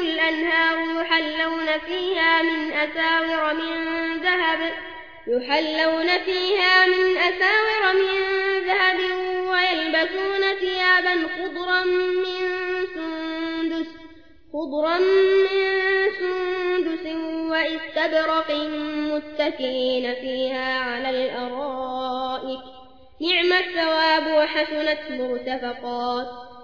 الأنهار يحلون فيها من أساور من ذهب يحلون فيها من أساور من ذهب ويلبسون ثيابا خضرا من سندس خضرا من سندس وإستبرق متكئين فيها على الأرائك. نعم الثواب وحسنت مرتفقات.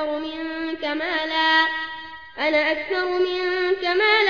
أكثر منك مالا. أنا أكثر منك مالا.